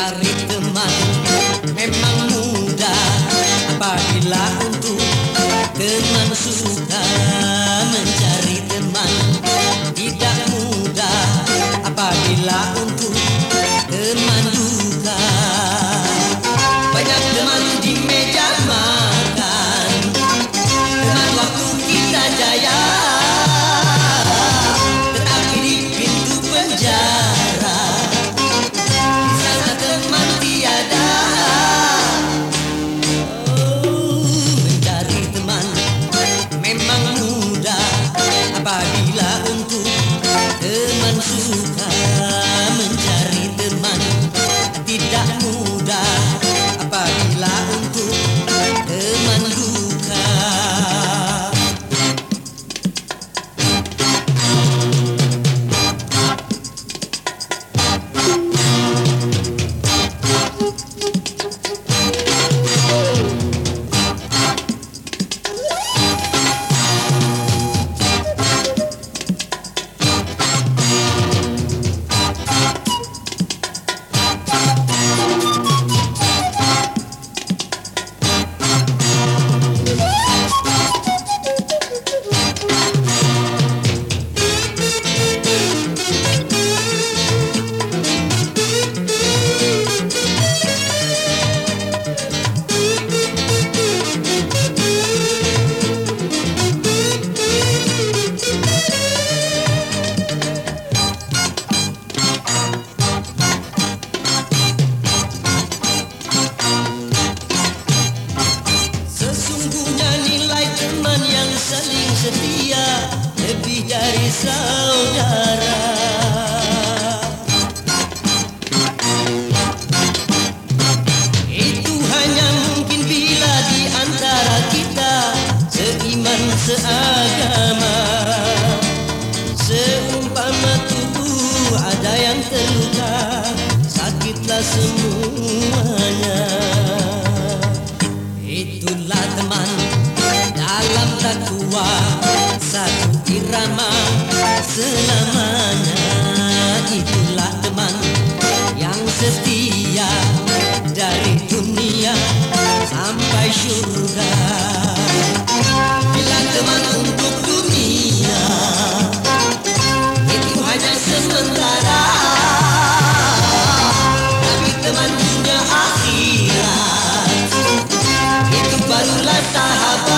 cari teman. Memang mudah apabila untuk teman susah mencari teman. Tidak mudah apabila Apabila untuk teman suka dari saudara. Itu hanya mungkin bila di antara kita Seiman seagama. Seumpama tubuh ada yang terluka Sakitlah semuanya selamanya Itulah teman yang setia Dari dunia sampai surga. Bila teman untuk dunia Itu hanya sementara. Tapi teman punya akhirat itu barulah sahabat